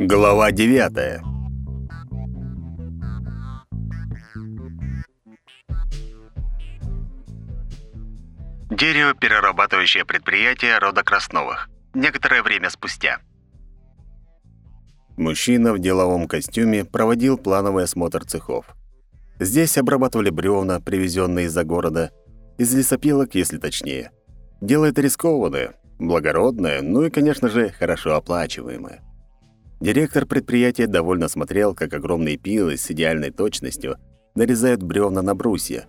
Глава девятая. Дерево-перерабатывающее предприятие рода Красновых. Некоторое время спустя. Мужчина в деловом костюме проводил плановый осмотр цехов. Здесь обрабатывали бревна, привезенные из-за города, из лесопилок, если точнее. Дело это рискованное, благородное, ну и, конечно же, хорошо оплачиваемое. Директор предприятия довольно смотрел, как огромные пилы с идеальной точностью нарезают бревна на брусья.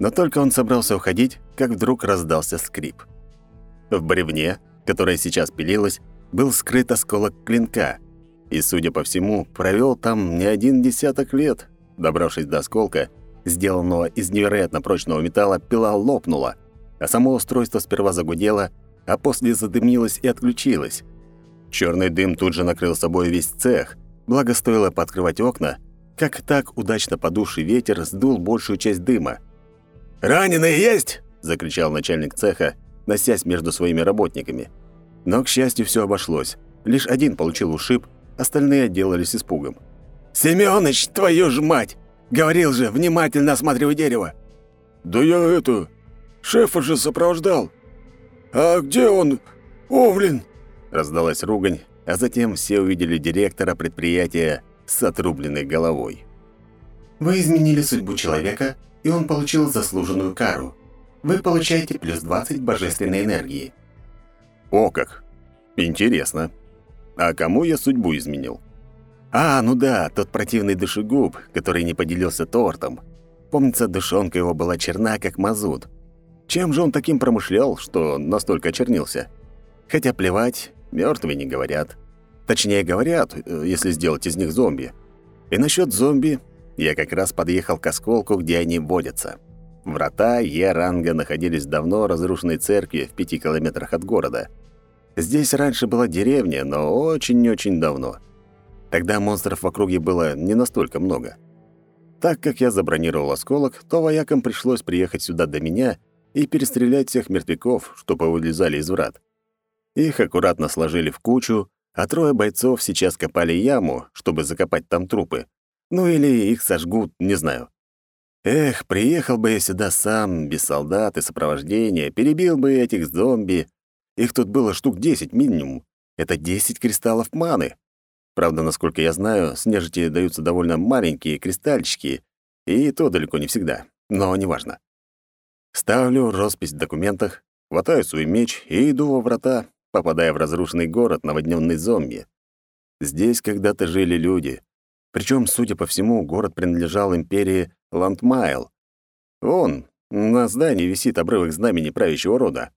Но только он собрался уходить, как вдруг раздался скрип. В бревне, которое сейчас пилилось, был скрыт осколок клинка, и, судя по всему, провел там не один десяток лет. Добравшись до осколка, сделанного из невероятно прочного металла, пила лопнула, а само устройство сперва загудело, а после задымилось и отключилось. Черный дым тут же накрыл собой весь цех, благо стоило пооткрывать окна, как так удачно подувший ветер сдул большую часть дыма. «Раненые есть!» – закричал начальник цеха, носясь между своими работниками. Но, к счастью, все обошлось. Лишь один получил ушиб, Остальные отделались испугом. «Семёныч, твою ж мать! Говорил же, внимательно осматривай дерево!» «Да я это... Шефа же сопровождал! А где он? Овлин?» Раздалась ругань, а затем все увидели директора предприятия с отрубленной головой. «Вы изменили судьбу человека, и он получил заслуженную кару. Вы получаете плюс 20 божественной энергии». «О как! Интересно!» А кому я судьбу изменил? А, ну да, тот противный душегуб, который не поделился тортом. Помнится, душонка его была черна, как мазут. Чем же он таким промышлял, что настолько очернился? Хотя плевать, мертвые не говорят. Точнее, говорят, э, если сделать из них зомби. И насчет зомби, я как раз подъехал к осколку, где они водятся. Врата Е-ранга находились в давно разрушенной церкви в пяти километрах от города – Здесь раньше была деревня, но очень-очень давно. Тогда монстров в округе было не настолько много. Так как я забронировал осколок, то воякам пришлось приехать сюда до меня и перестрелять всех мертвяков, что повылезали из врат. Их аккуратно сложили в кучу, а трое бойцов сейчас копали яму, чтобы закопать там трупы. Ну или их сожгут, не знаю. Эх, приехал бы я сюда сам, без солдат и сопровождения, перебил бы этих зомби, их тут было штук 10 минимум. Это 10 кристаллов маны. Правда, насколько я знаю, с нежити даются довольно маленькие кристальчики, и то далеко не всегда. Но неважно. Ставлю роспись в документах, хватаю свой меч и иду во врата, попадая в разрушенный город, наводненный зомби. Здесь когда-то жили люди. Причем, судя по всему, город принадлежал империи Ландмайл. Вон, на здании висит обрывок знамени правящего рода.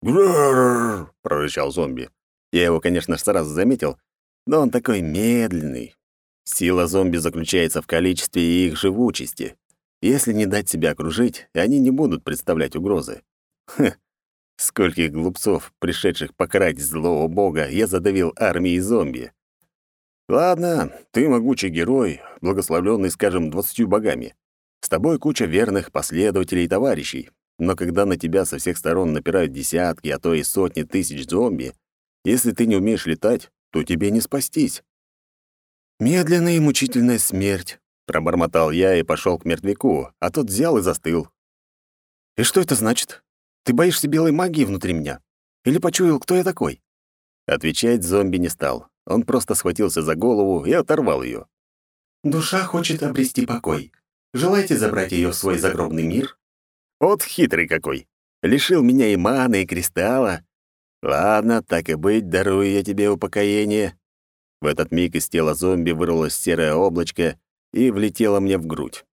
«Грррр!» — прорычал зомби. Я его, конечно, сразу заметил, но он такой медленный. Сила зомби заключается в количестве и их живучести. Если не дать себя окружить, они не будут представлять угрозы. Хм, скольких глупцов, пришедших покарать злого бога, я задавил армией зомби. Ладно, ты могучий герой, благословленный, скажем, двадцатью богами. С тобой куча верных последователей и товарищей. Но когда на тебя со всех сторон напирают десятки, а то и сотни тысяч зомби, если ты не умеешь летать, то тебе не спастись. «Медленная и мучительная смерть», — пробормотал я и пошел к мертвяку, а тот взял и застыл. «И что это значит? Ты боишься белой магии внутри меня? Или почуял, кто я такой?» Отвечать зомби не стал. Он просто схватился за голову и оторвал ее. «Душа хочет обрести покой. Желаете забрать ее в свой загробный мир?» Вот хитрый какой. Лишил меня и маны, и кристалла. Ладно, так и быть, дарую я тебе упокоение. В этот миг из тела зомби вырвалось серое облачко и влетело мне в грудь.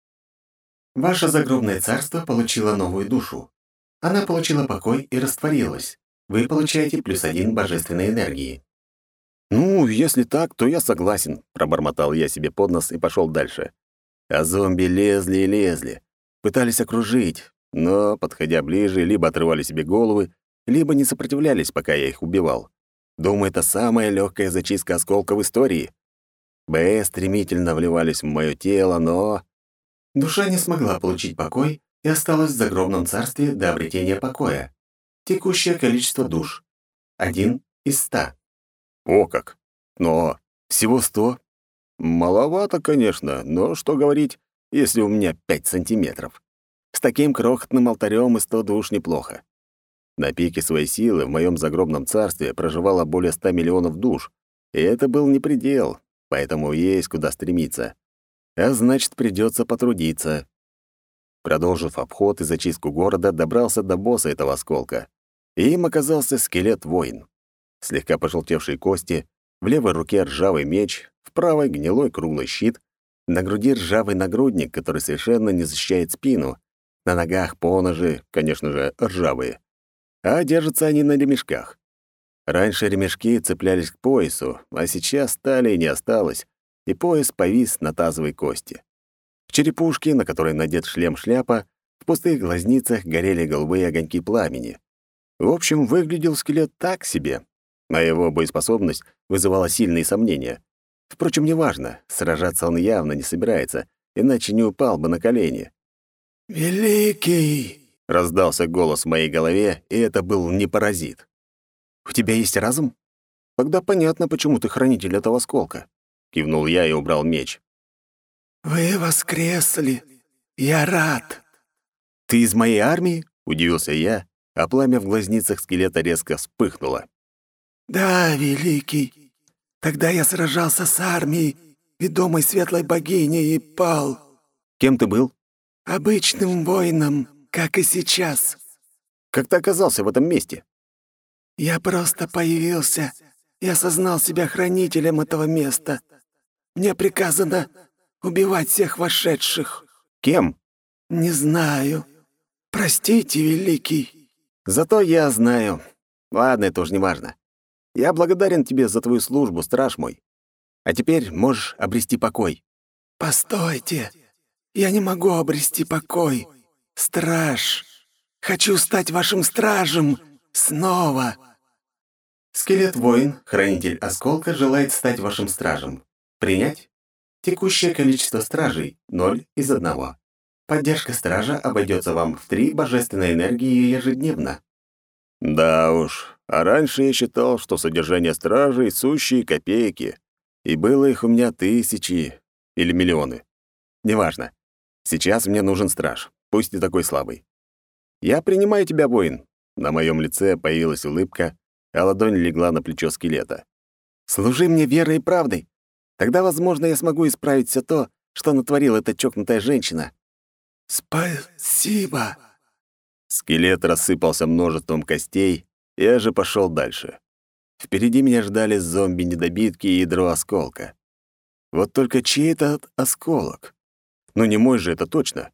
Ваше загробное царство получило новую душу. Она получила покой и растворилась. Вы получаете плюс один божественной энергии. «Ну, если так, то я согласен», — пробормотал я себе под нос и пошел дальше. А зомби лезли и лезли. Пытались окружить, но, подходя ближе, либо отрывали себе головы, либо не сопротивлялись, пока я их убивал. Думаю, это самая легкая зачистка осколка в истории. Б стремительно вливались в мое тело, но... Душа не смогла получить покой и осталась в загробном царстве до обретения покоя. Текущее количество душ — один из ста. О как! Но Всего сто? Маловато, конечно, но что говорить, если у меня пять сантиметров. С таким крохотным алтарем и сто душ неплохо. На пике своей силы в моем загробном царстве проживало более ста миллионов душ, и это был не предел, поэтому есть куда стремиться. А значит, придется потрудиться. Продолжив обход и зачистку города, добрался до босса этого осколка. И им оказался скелет-воин. Слегка пожелтевшие кости, в левой руке ржавый меч, в правой — гнилой круглый щит, на груди ржавый нагрудник, который совершенно не защищает спину, на ногах поножи, конечно же, ржавые. А держатся они на ремешках. Раньше ремешки цеплялись к поясу, а сейчас талии не осталось, и пояс повис на тазовой кости. В черепушке, на которой надет шлем-шляпа, в пустых глазницах горели голубые огоньки пламени. В общем, выглядел скелет так себе, а его боеспособность вызывала сильные сомнения. Впрочем, неважно, сражаться он явно не собирается, иначе не упал бы на колени. «Великий!» — раздался голос в моей голове, и это был не паразит. «У тебя есть разум? Тогда понятно, почему ты хранитель этого осколка». Кивнул я и убрал меч. «Вы воскресли! Я рад!» «Ты из моей армии?» — удивился я, а пламя в глазницах скелета резко вспыхнуло. «Да, великий. Тогда я сражался с армией, ведомой светлой богиней, и пал». «Кем ты был?» «Обычным воином, как и сейчас». «Как ты оказался в этом месте?» «Я просто появился и осознал себя хранителем этого места. Мне приказано убивать всех вошедших». «Кем?» «Не знаю. Простите, великий». «Зато я знаю. Ладно, это уж не важно. Я благодарен тебе за твою службу, страж мой. А теперь можешь обрести покой». «Постойте. Я не могу обрести покой. Страж. Хочу стать вашим стражем. Снова». Скелет-воин, хранитель осколка, желает стать вашим стражем. Принять? Текущее количество стражей — ноль из одного. Поддержка стража обойдется вам в три божественной энергии ежедневно. Да уж, а раньше я считал, что содержание стражей — сущие копейки, и было их у меня тысячи или миллионы. Неважно. Сейчас мне нужен страж, пусть и такой слабый. Я принимаю тебя, воин. На моем лице появилась улыбка, а ладонь легла на плечо скелета. Служи мне верой и правдой. Тогда, возможно, я смогу исправить все то, что натворила эта чокнутая женщина. «Спасибо!» Скелет рассыпался множеством костей, я же пошел дальше. Впереди меня ждали зомби-недобитки и ядро осколка. Вот только чей это осколок? Ну не мой же это точно.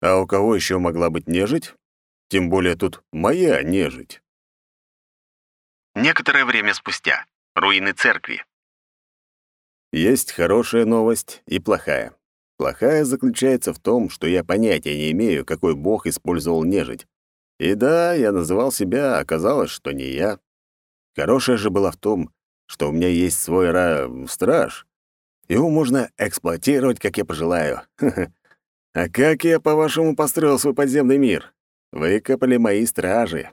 А у кого еще могла быть нежить? Тем более тут моя нежить. Некоторое время спустя. Руины церкви. Есть хорошая новость и плохая. Плохая заключается в том, что я понятия не имею, какой бог использовал нежить. И да, я называл себя, оказалось, что не я. Хорошая же была в том, что у меня есть свой ра... страж. Его можно эксплуатировать, как я пожелаю. А как я, по-вашему, построил свой подземный мир? Выкопали мои стражи.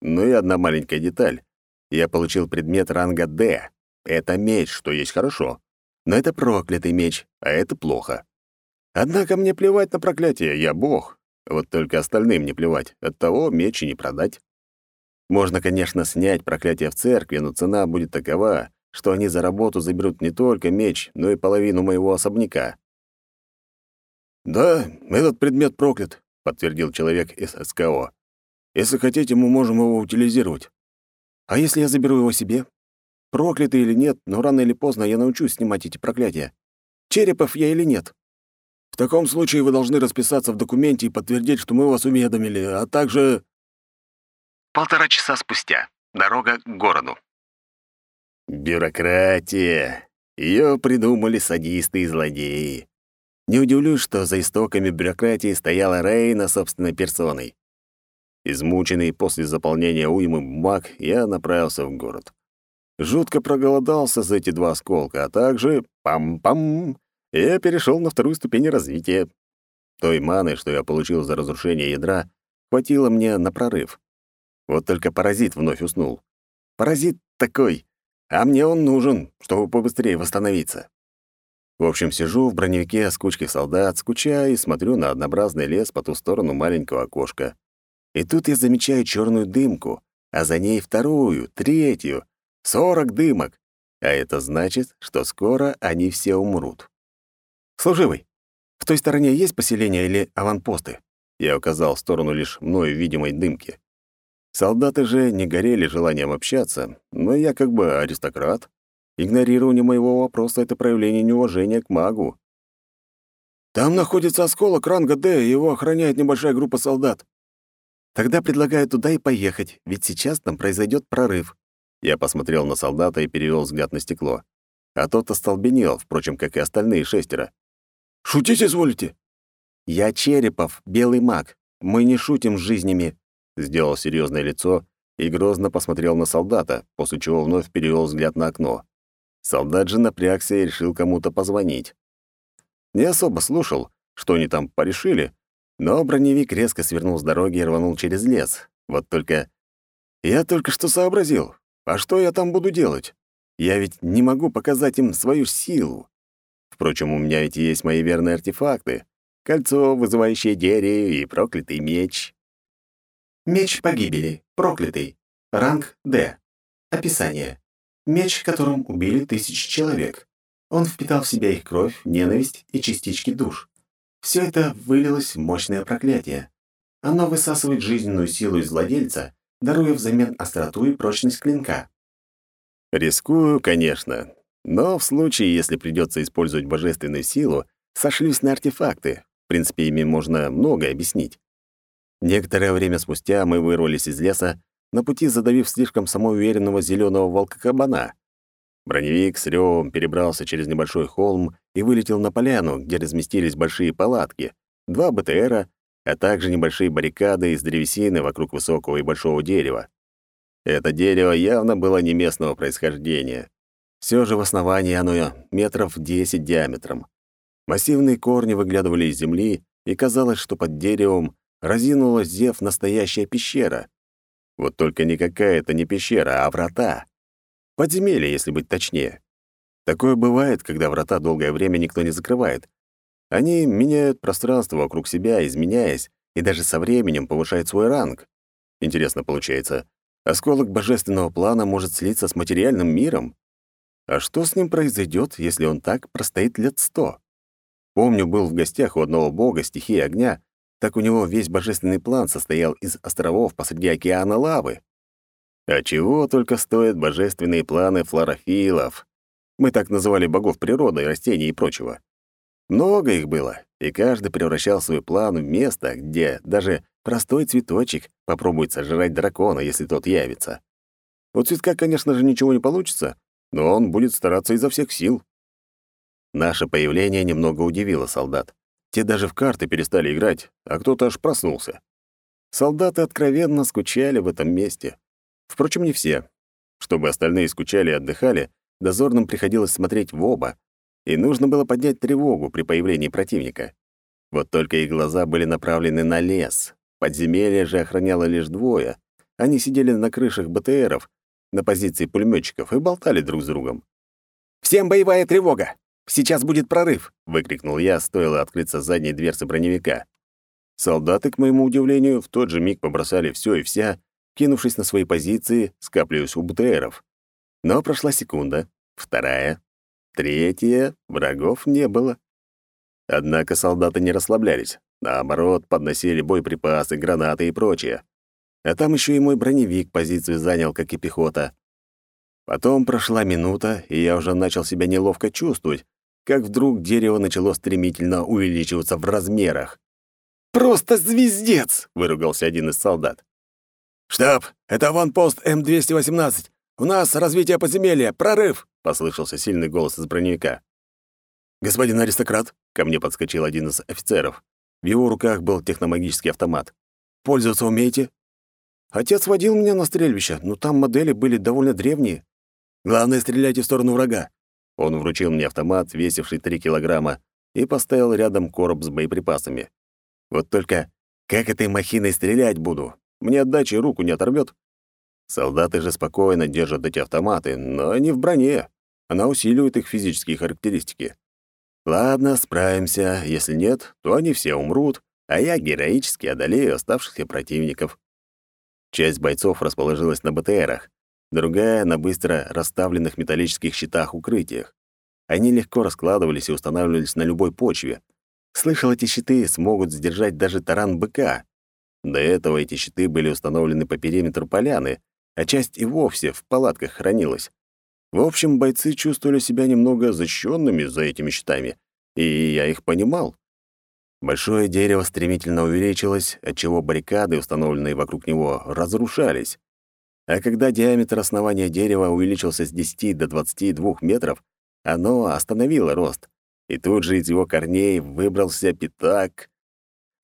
Ну и одна маленькая деталь. Я получил предмет ранга «Д». Это меч, что есть хорошо. Но это проклятый меч, а это плохо. Однако мне плевать на проклятие, я бог. Вот только остальным не плевать, оттого меч и не продать. Можно, конечно, снять проклятие в церкви, но цена будет такова, что они за работу заберут не только меч, но и половину моего особняка. «Да, этот предмет проклят», — подтвердил человек из СКО. «Если хотите, мы можем его утилизировать. А если я заберу его себе? Проклятый или нет, но рано или поздно я научусь снимать эти проклятия. Черепов я или нет? В таком случае вы должны расписаться в документе и подтвердить, что мы вас уведомили, а также...» Полтора часа спустя. Дорога к городу. Бюрократия. Ее придумали садисты и злодеи. Не удивлюсь, что за истоками бюрократии стояла Рейна собственной персоной. Измученный после заполнения уймы бумаг, я направился в город. Жутко проголодался за эти два осколка, а также пам-пам, я перешел на вторую ступень развития. Той маны, что я получил за разрушение ядра, хватило мне на прорыв. Вот только паразит вновь уснул. Паразит такой, а мне он нужен, чтобы побыстрее восстановиться. В общем, сижу в броневике с кучкой солдат, скучаю и смотрю на однообразный лес по ту сторону маленького окошка. И тут я замечаю черную дымку, а за ней вторую, третью, сорок дымок. А это значит, что скоро они все умрут. «Служивый, в той стороне есть поселение или аванпосты?» Я указал в сторону лишь мною видимой дымки. Солдаты же не горели желанием общаться, но я как бы аристократ. Игнорирование моего вопроса — это проявление неуважения к магу. «Там находится осколок ранга Д, и его охраняет небольшая группа солдат». «Тогда предлагаю туда и поехать, ведь сейчас там произойдет прорыв». Я посмотрел на солдата и перевел взгляд на стекло. А тот остолбенел, впрочем, как и остальные шестеро. «Шутить изволите?» «Я Черепов, белый маг. Мы не шутим с жизнями», сделал серьезное лицо и грозно посмотрел на солдата, после чего вновь перевел взгляд на окно. Солдат же напрягся и решил кому-то позвонить. Не особо слушал, что они там порешили, но броневик резко свернул с дороги и рванул через лес. Вот только... Я только что сообразил. А что я там буду делать? Я ведь не могу показать им свою силу. Впрочем, у меня ведь есть мои верные артефакты. Кольцо, вызывающее дерево, и проклятый меч. Меч погибели. Проклятый. Ранг Д. Описание. Меч, которым убили тысячи человек. Он впитал в себя их кровь, ненависть и частички душ. Все это вылилось в мощное проклятие. Оно высасывает жизненную силу из владельца, даруя взамен остроту и прочность клинка. Рискую, конечно, но в случае, если придется использовать божественную силу, сошлюсь на артефакты. В принципе, ими можно многое объяснить. Некоторое время спустя мы вырвались из леса, на пути задавив слишком самоуверенного зеленого волка-кабана. Броневик с ревом перебрался через небольшой холм и вылетел на поляну, где разместились большие палатки, два БТРа, а также небольшие баррикады из древесины вокруг высокого и большого дерева. Это дерево явно было не местного происхождения. Все же в основании оно метров 10 диаметром. Массивные корни выглядывали из земли, и казалось, что под деревом разинулась зев настоящая пещера. Вот только никакая это не пещера, а врата. Подземелье, если быть точнее. Такое бывает, когда врата долгое время никто не закрывает. Они меняют пространство вокруг себя, изменяясь, и даже со временем повышают свой ранг. Интересно получается, осколок божественного плана может слиться с материальным миром? А что с ним произойдет, если он так простоит лет сто? Помню, был в гостях у одного бога стихии огня, так у него весь божественный план состоял из островов посреди океана лавы. А чего только стоят божественные планы флорофилов. Мы так называли богов природы, растений и прочего. Много их было, и каждый превращал свой план в место, где даже простой цветочек попробует сожрать дракона, если тот явится. У цветка, конечно же, ничего не получится, но он будет стараться изо всех сил. Наше появление немного удивило солдат. Те даже в карты перестали играть, а кто-то аж проснулся. Солдаты откровенно скучали в этом месте. Впрочем, не все. Чтобы остальные скучали и отдыхали, дозорным приходилось смотреть в оба, и нужно было поднять тревогу при появлении противника. Вот только их глаза были направлены на лес. Подземелье же охраняло лишь двое. Они сидели на крышах БТРов, на позиции пулеметчиков и болтали друг с другом. «Всем боевая тревога! Сейчас будет прорыв!» — выкрикнул я, стоило открыться задней дверцы броневика. Солдаты, к моему удивлению, в тот же миг побросали все и вся, кинувшись на свои позиции, скапливаясь у БТРов. Но прошла секунда, вторая, третья, врагов не было. Однако солдаты не расслаблялись. Наоборот, подносили боеприпасы, гранаты и прочее. А там еще и мой броневик позицию занял, как и пехота. Потом прошла минута, и я уже начал себя неловко чувствовать, как вдруг дерево начало стремительно увеличиваться в размерах. «Просто звездец!» — выругался один из солдат. «Штаб, это аванпост М-218. У нас развитие подземелья, прорыв!» — послышался сильный голос из броневика. «Господин аристократ», — ко мне подскочил один из офицеров. В его руках был техномагический автомат. «Пользоваться умеете?» Отец водил меня на стрельбище, но там модели были довольно древние. Главное, стреляйте в сторону врага. Он вручил мне автомат, весивший три килограмма, и поставил рядом короб с боеприпасами. Вот только как этой махиной стрелять буду? Мне отдачи руку не оторвет. Солдаты же спокойно держат эти автоматы, но не в броне. Она усиливает их физические характеристики. Ладно, справимся. Если нет, то они все умрут, а я героически одолею оставшихся противников. Часть бойцов расположилась на БТРах, другая — на быстро расставленных металлических щитах-укрытиях. Они легко раскладывались и устанавливались на любой почве. Слышал, эти щиты смогут сдержать даже таран быка. До этого эти щиты были установлены по периметру поляны, а часть и вовсе в палатках хранилась. В общем, бойцы чувствовали себя немного защищенными за этими щитами, и я их понимал. Большое дерево стремительно увеличилось, отчего баррикады, установленные вокруг него, разрушались. А когда диаметр основания дерева увеличился с 10 до 22 метров, оно остановило рост, и тут же из его корней выбрался пятак.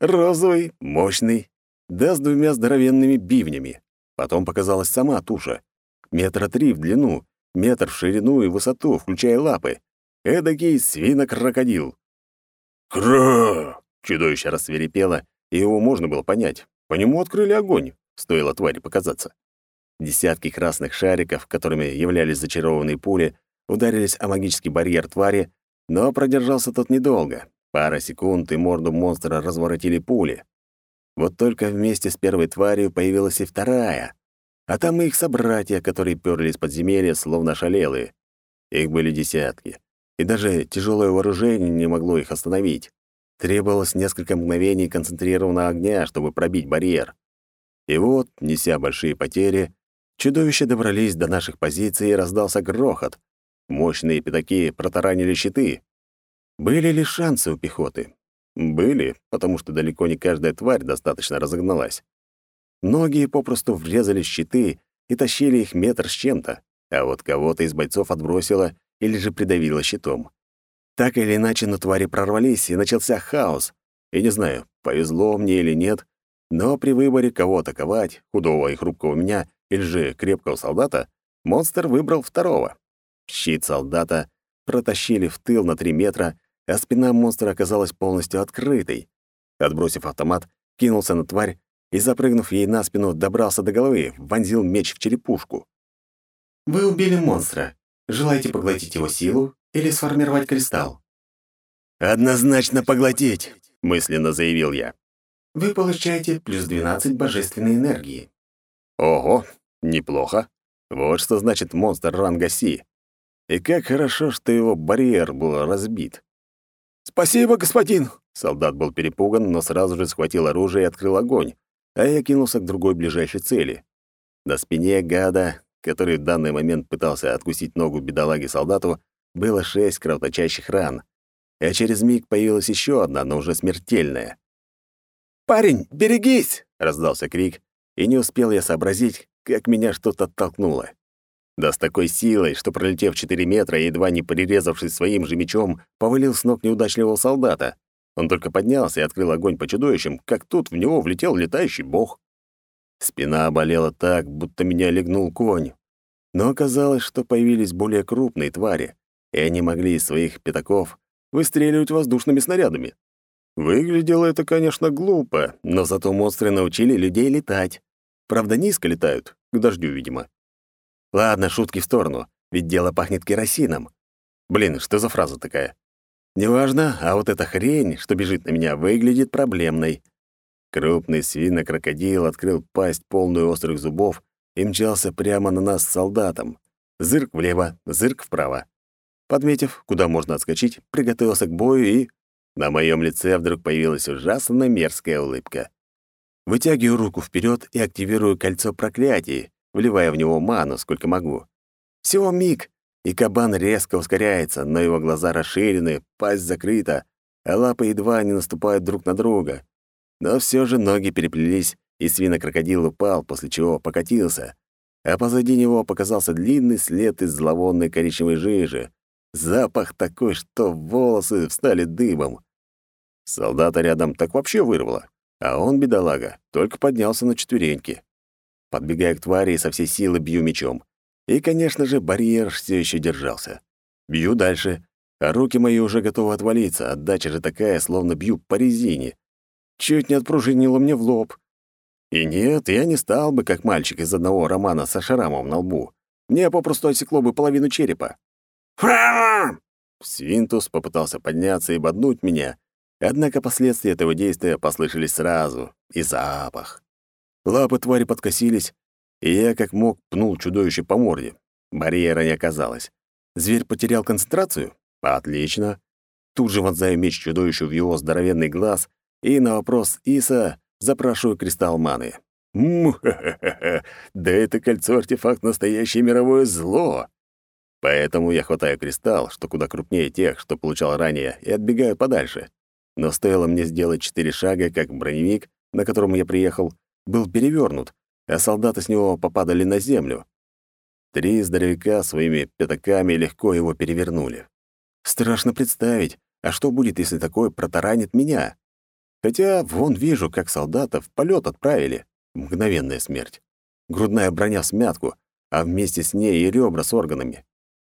Розовый, мощный, да с двумя здоровенными бивнями. Потом показалась сама туша. Метра три в длину, метр в ширину и высоту, включая лапы. Эдакий свинокрокодил. «Кра!» — чудовище рассверепело, и его можно было понять. По нему открыли огонь, стоило твари показаться. Десятки красных шариков, которыми являлись зачарованные пули, ударились о магический барьер твари, но продержался тот недолго. Пара секунд, и морду монстра разворотили пули. Вот только вместе с первой тварью появилась и вторая. А там и их собратья, которые перли из подземелья, словно шалелые. Их были десятки. И даже тяжелое вооружение не могло их остановить. Требовалось несколько мгновений концентрированного огня, чтобы пробить барьер. И вот, неся большие потери, чудовища добрались до наших позиций и раздался грохот. Мощные пятаки протаранили щиты. Были ли шансы у пехоты? Были, потому что далеко не каждая тварь достаточно разогналась. Многие попросту врезали щиты и тащили их метр с чем-то, а вот кого-то из бойцов отбросило или же придавило щитом. Так или иначе, но твари прорвались, и начался хаос. И не знаю, повезло мне или нет, но при выборе, кого атаковать, худого и хрупкого меня или же крепкого солдата, монстр выбрал второго. Щит солдата протащили в тыл на три метра, а спина монстра оказалась полностью открытой. Отбросив автомат, кинулся на тварь и, запрыгнув ей на спину, добрался до головы, вонзил меч в черепушку. «Вы убили монстра. Желаете поглотить его силу или сформировать кристалл?» «Однозначно поглотить», — мысленно заявил я. «Вы получаете плюс 12 божественной энергии». «Ого, неплохо. Вот что значит монстр ранга Си. И как хорошо, что его барьер был разбит. «Спасибо, господин!» Солдат был перепуган, но сразу же схватил оружие и открыл огонь, а я кинулся к другой ближайшей цели. На спине гада, который в данный момент пытался откусить ногу бедолаге-солдату, было шесть кровоточащих ран, а через миг появилась еще одна, но уже смертельная. «Парень, берегись!» — раздался крик, и не успел я сообразить, как меня что-то оттолкнуло. Да с такой силой, что, пролетев 4 метра и едва не прирезавшись своим же мечом, повалил с ног неудачливого солдата. Он только поднялся и открыл огонь по чудовищам, как тут в него влетел летающий бог. Спина болела так, будто меня легнул конь. Но оказалось, что появились более крупные твари, и они могли из своих пятаков выстреливать воздушными снарядами. Выглядело это, конечно, глупо, но зато монстры научили людей летать. Правда, низко летают, к дождю, видимо. Ладно, шутки в сторону, ведь дело пахнет керосином. Блин, что за фраза такая? Неважно, а вот эта хрень, что бежит на меня, выглядит проблемной. Крупный свинокрокодил открыл пасть, полную острых зубов, и мчался прямо на нас с солдатом. Зырк влево, зырк вправо. Подметив, куда можно отскочить, приготовился к бою и... На моем лице вдруг появилась ужасно мерзкая улыбка. Вытягиваю руку вперед и активирую кольцо проклятий, вливая в него ману, сколько могу. Всего миг, и кабан резко ускоряется, но его глаза расширены, пасть закрыта, а лапы едва не наступают друг на друга. Но все же ноги переплелись, и свинокрокодил упал, после чего покатился. А позади него показался длинный след из зловонной коричневой жижи. Запах такой, что волосы встали дыбом. Солдата рядом так вообще вырвало, а он, бедолага, только поднялся на четвереньки. Подбегая к твари, со всей силы бью мечом. И, конечно же, барьер все еще держался. Бью дальше, а руки мои уже готовы отвалиться, отдача же такая, словно бью по резине. Чуть не отпружинило мне в лоб. И нет, я не стал бы, как мальчик из одного романа со шрамом на лбу. Мне попросту отсекло бы половину черепа. Свинтус попытался подняться и боднуть меня, однако последствия этого действия послышались сразу, и запах. Лапы твари подкосились, и я как мог пнул чудовище по морде. Барьера не оказалось. Зверь потерял концентрацию? Отлично. Тут же вонзаю меч чудовищу в его здоровенный глаз, и на вопрос Иса запрашиваю кристалл маны. Муха-ха-ха! Да это кольцо-артефакт настоящее мировое зло! Поэтому я хватаю кристалл, что куда крупнее тех, что получал ранее, и отбегаю подальше. Но стоило мне сделать четыре шага, как броневик, на котором я приехал, был перевернут, а солдаты с него попадали на землю. Три здоровяка своими пятаками легко его перевернули. Страшно представить, а что будет, если такое протаранит меня? Хотя вон вижу, как солдатов в полет отправили. Мгновенная смерть. Грудная броня в смятку, а вместе с ней и ребра с органами.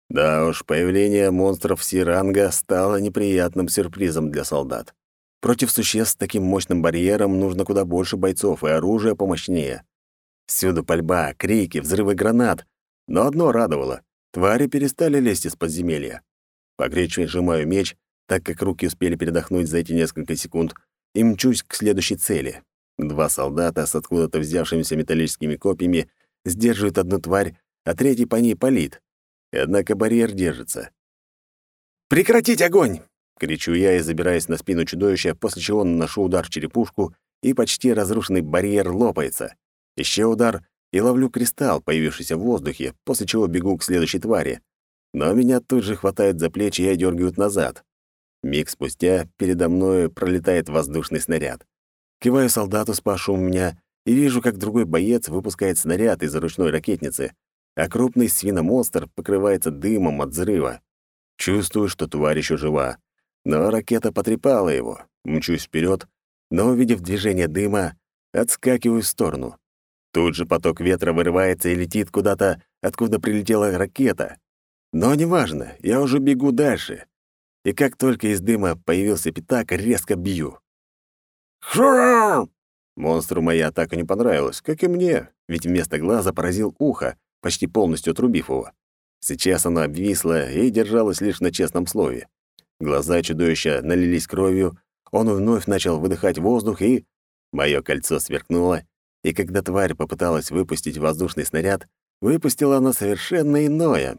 Да уж, появление монстров Сиранга стало неприятным сюрпризом для солдат. Против существ с таким мощным барьером нужно куда больше бойцов и оружия помощнее. Всюду пальба, крики, взрывы гранат. Но одно радовало — твари перестали лезть из подземелья. Погречью сжимаю меч, так как руки успели передохнуть за эти несколько секунд, и мчусь к следующей цели. Два солдата с откуда-то взявшимися металлическими копьями сдерживают одну тварь, а третий по ней палит. Однако барьер держится. «Прекратить огонь!» — кричу я и забираюсь на спину чудовища, после чего наношу удар в черепушку, и почти разрушенный барьер лопается. Еще удар, и ловлю кристалл, появившийся в воздухе, после чего бегу к следующей твари. Но меня тут же хватают за плечи и одергивают назад. Миг спустя передо мной пролетает воздушный снаряд. Киваю солдату, спасшему меня, и вижу, как другой боец выпускает снаряд из ручной ракетницы, а крупный свиномонстр покрывается дымом от взрыва. Чувствую, что тварь еще жива. Но ракета потрепала его. Мчусь вперед, но, увидев движение дыма, отскакиваю в сторону. Тут же поток ветра вырывается и летит куда-то, откуда прилетела ракета. Но неважно, я уже бегу дальше. И как только из дыма появился пятак, резко бью. Храм! Монстру моя атака не понравилась, как и мне, ведь вместо глаза поразил ухо, почти полностью отрубив его. Сейчас оно обвисло и держалось лишь на честном слове. Глаза чудовища налились кровью, он вновь начал выдыхать воздух, и... Моё кольцо сверкнуло, и когда тварь попыталась выпустить воздушный снаряд, выпустила она совершенно иное.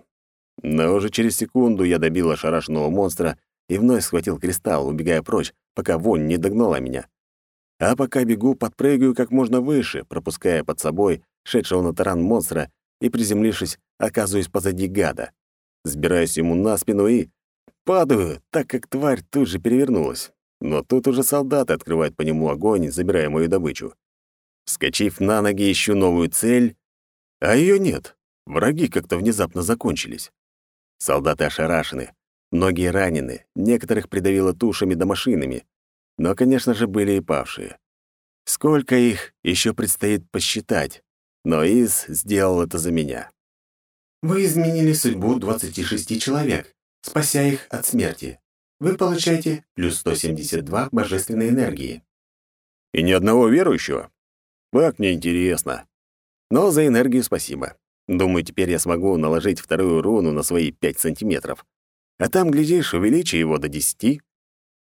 Но уже через секунду я добил ошарашенного монстра и вновь схватил кристалл, убегая прочь, пока вонь не догнала меня. А пока бегу, подпрыгиваю как можно выше, пропуская под собой шедшего на таран монстра и, приземлившись, оказываюсь позади гада. Сбираюсь ему на спину и... Падаю, так как тварь тут же перевернулась. Но тут уже солдаты открывают по нему огонь, забирая мою добычу. Скочив на ноги, ищу новую цель, а ее нет. Враги как-то внезапно закончились. Солдаты ошарашены, многие ранены, некоторых придавило тушами да машинами. Но, конечно же, были и павшие. Сколько их еще предстоит посчитать, но Из сделал это за меня. Вы изменили судьбу 26 человек, спася их от смерти. Вы получаете плюс 172 божественной энергии. И ни одного верующего? Как неинтересно. Но за энергию спасибо. Думаю, теперь я смогу наложить вторую руну на свои 5 сантиметров. А там, глядишь, увеличу его до 10.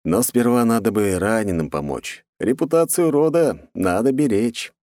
Но сперва надо бы раненым помочь. Репутацию рода надо беречь.